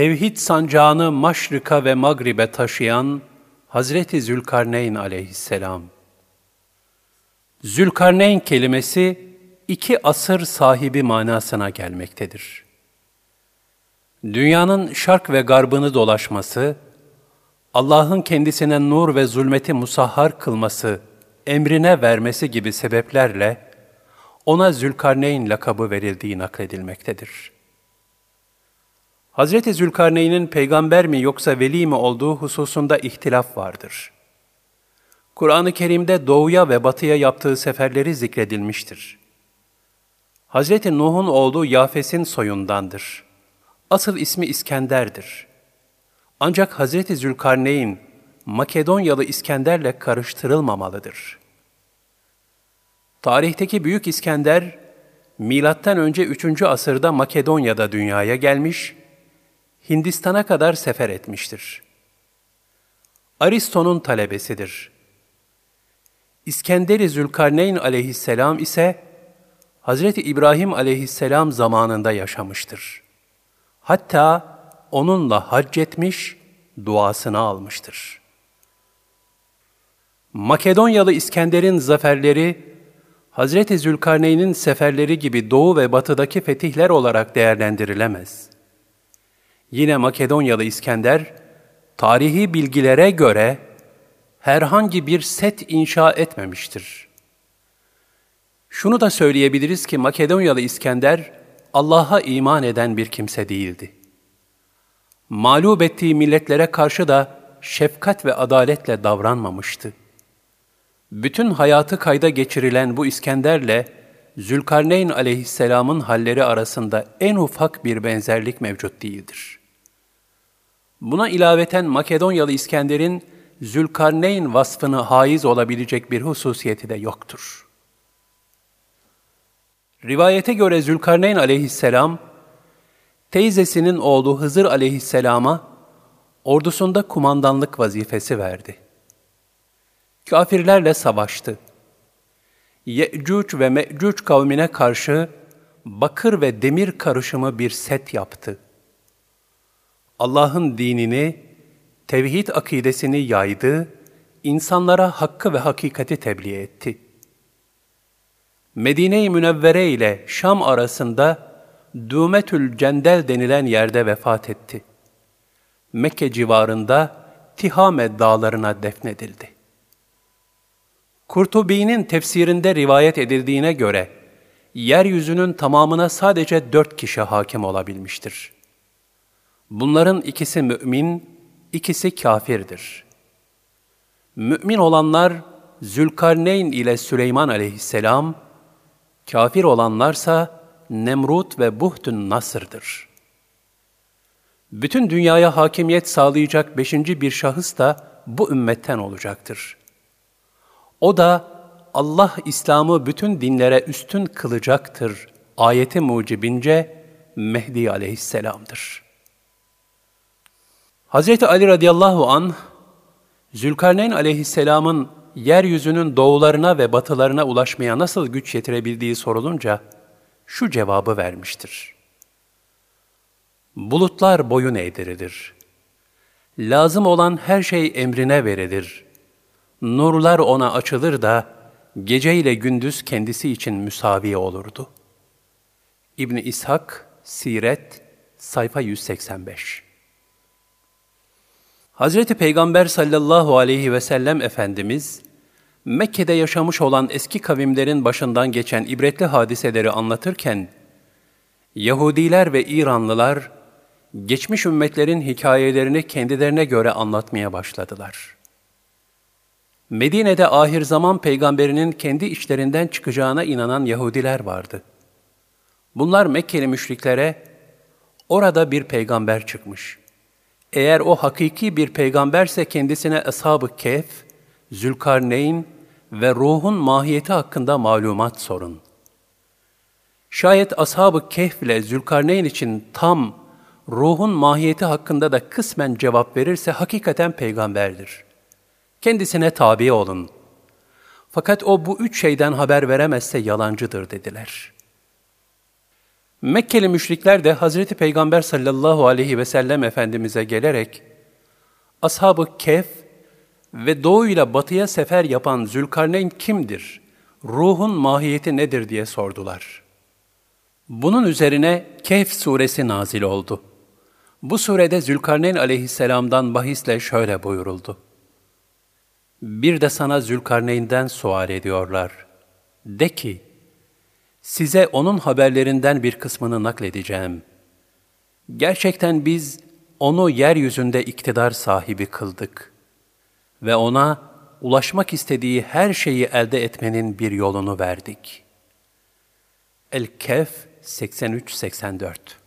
Tevhid sancağını maşrika ve magribe taşıyan Hazreti Zülkarneyn aleyhisselam. Zülkarneyn kelimesi iki asır sahibi manasına gelmektedir. Dünyanın şark ve garbını dolaşması, Allah'ın kendisine nur ve zulmeti musahhar kılması, emrine vermesi gibi sebeplerle ona Zülkarneyn lakabı verildiği nakledilmektedir. Hazreti Zülkarneyn'in peygamber mi yoksa veli mi olduğu hususunda ihtilaf vardır. Kur'an-ı Kerim'de doğuya ve batıya yaptığı seferleri zikredilmiştir. Hazreti Nuh'un oğlu Yafes'in soyundandır. Asıl ismi İskender'dir. Ancak Hazreti Zülkarneyn, Makedonyalı İskender'le karıştırılmamalıdır. Tarihteki Büyük İskender, önce 3. asırda Makedonya'da dünyaya gelmiş, Hindistan'a kadar sefer etmiştir. Aristo'nun talebesidir. İskender-i Zülkarneyn aleyhisselam ise Hazreti İbrahim aleyhisselam zamanında yaşamıştır. Hatta onunla hac etmiş, duasını almıştır. Makedonyalı İskender'in zaferleri, Hazreti Zülkarneyn'in seferleri gibi doğu ve batıdaki fetihler olarak değerlendirilemez. Yine Makedonyalı İskender, tarihi bilgilere göre herhangi bir set inşa etmemiştir. Şunu da söyleyebiliriz ki Makedonyalı İskender, Allah'a iman eden bir kimse değildi. Mağlup ettiği milletlere karşı da şefkat ve adaletle davranmamıştı. Bütün hayatı kayda geçirilen bu İskender'le Zülkarneyn aleyhisselamın halleri arasında en ufak bir benzerlik mevcut değildir. Buna ilaveten Makedonyalı İskender'in Zülkarneyn vasfını haiz olabilecek bir hususiyeti de yoktur. Rivayete göre Zülkarneyn aleyhisselam, teyzesinin oğlu Hızır aleyhisselama ordusunda kumandanlık vazifesi verdi. Kafirlerle savaştı. Ye'cuc ve Me'cuc kavmine karşı bakır ve demir karışımı bir set yaptı. Allah'ın dinini, tevhid akidesini yaydı, insanlara hakkı ve hakikati tebliğ etti. Medine-i Münevvere ile Şam arasında Dümetül Cendel denilen yerde vefat etti. Mekke civarında Tihame dağlarına defnedildi. Kurtubi'nin tefsirinde rivayet edildiğine göre, yeryüzünün tamamına sadece dört kişi hakim olabilmiştir. Bunların ikisi mümin, ikisi kafirdir. Mümin olanlar Zülkarneyn ile Süleyman aleyhisselam, kafir olanlarsa Nemrut ve Buhtun Nasır'dır. Bütün dünyaya hakimiyet sağlayacak beşinci bir şahıs da bu ümmetten olacaktır. O da Allah İslam'ı bütün dinlere üstün kılacaktır. Ayeti mucibince Mehdi aleyhisselamdır. Hz. Ali radıyallahu an Zülkarneyn aleyhisselamın yeryüzünün doğularına ve batılarına ulaşmaya nasıl güç yetirebildiği sorulunca şu cevabı vermiştir. Bulutlar boyun eğdirilir. Lazım olan her şey emrine verilir. Nurlar ona açılır da gece ile gündüz kendisi için müsavi olurdu. İbn İshak, Siret, sayfa 185 Hazreti Peygamber sallallahu aleyhi ve sellem Efendimiz, Mekke'de yaşamış olan eski kavimlerin başından geçen ibretli hadiseleri anlatırken, Yahudiler ve İranlılar, geçmiş ümmetlerin hikayelerini kendilerine göre anlatmaya başladılar. Medine'de ahir zaman peygamberinin kendi içlerinden çıkacağına inanan Yahudiler vardı. Bunlar Mekkeli müşriklere, orada bir peygamber çıkmış. Eğer o hakiki bir peygamberse kendisine Ashab-ı Kehf, Zülkarneyn ve ruhun mahiyeti hakkında malumat sorun. Şayet Ashab-ı Kehf ile Zülkarneyn için tam ruhun mahiyeti hakkında da kısmen cevap verirse hakikaten peygamberdir. Kendisine tabi olun. Fakat o bu üç şeyden haber veremezse yalancıdır dediler. Mekkeli müşrikler de Hazreti Peygamber sallallahu aleyhi ve sellem Efendimiz'e gelerek, Ashab-ı Kehf ve doğu ile batıya sefer yapan Zülkarneyn kimdir? Ruhun mahiyeti nedir diye sordular. Bunun üzerine Kehf suresi nazil oldu. Bu surede Zülkarneyn aleyhisselamdan bahisle şöyle buyuruldu. Bir de sana Zülkarneyn'den sual ediyorlar. De ki, size onun haberlerinden bir kısmını nakledeceğim. Gerçekten biz onu yeryüzünde iktidar sahibi kıldık ve ona ulaşmak istediği her şeyi elde etmenin bir yolunu verdik. El-Kehf 83-84